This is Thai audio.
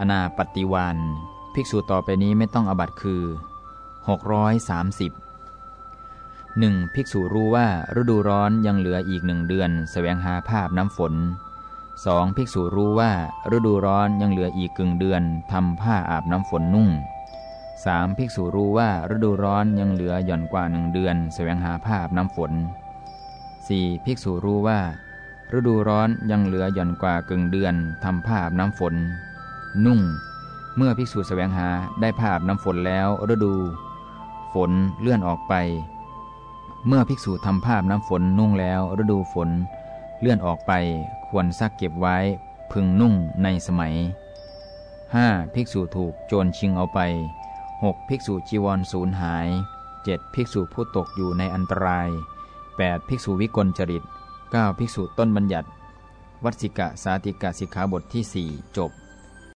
อนาปฏิวานภิกษุต่อไปนี้ไม่ต้องอบัตคือ 630 1. ภิกษุรู้ว่าฤดูร้อนยังเหลืออีกหนึ่งเดือนสแสวงหาภาพน้ำฝน 2. ภิกษุรู้ว่าฤดูร้อนยังเหลืออีกกึ่งเดือนทำผ้าอาบน้ำฝนนุ่ง 3. ภิกษุรู้ว่าฤดูร้อนยังเหลือหย่อนกว่าหนึ่งเดือนสแสวงหาภาพน้ำฝน 4. ภิกษุรู้ว่า ฤดูร้อนยังเหลือหย่อนกว่ากึ่งเดือนทำผ้าอาบน้ำฝน นุ่ง เมื่อภิกษุแสวงหาได้ภาพน้ำฝนแล้วฤดู ฝนเลื่อนออกไป เมื่อภิกษุทำภาพน้ำฝนนุ่งแล้วฤดูฝน เลื่อนออกไป ควรซักเก็บไว้ พึงนุ่งในสมัย 5. ภิกษุถูกโจรชิงเอาไป 6. ภิกษุจีวรสูญหาย 7. ภิกษุผู้ตกอยู่ในอันตราย 8. ภิกษุวิกลจริต 9. ภิกษุต้นบัญญัติ วัสิกะสาติกะสิกขาบทที่ 4 จบ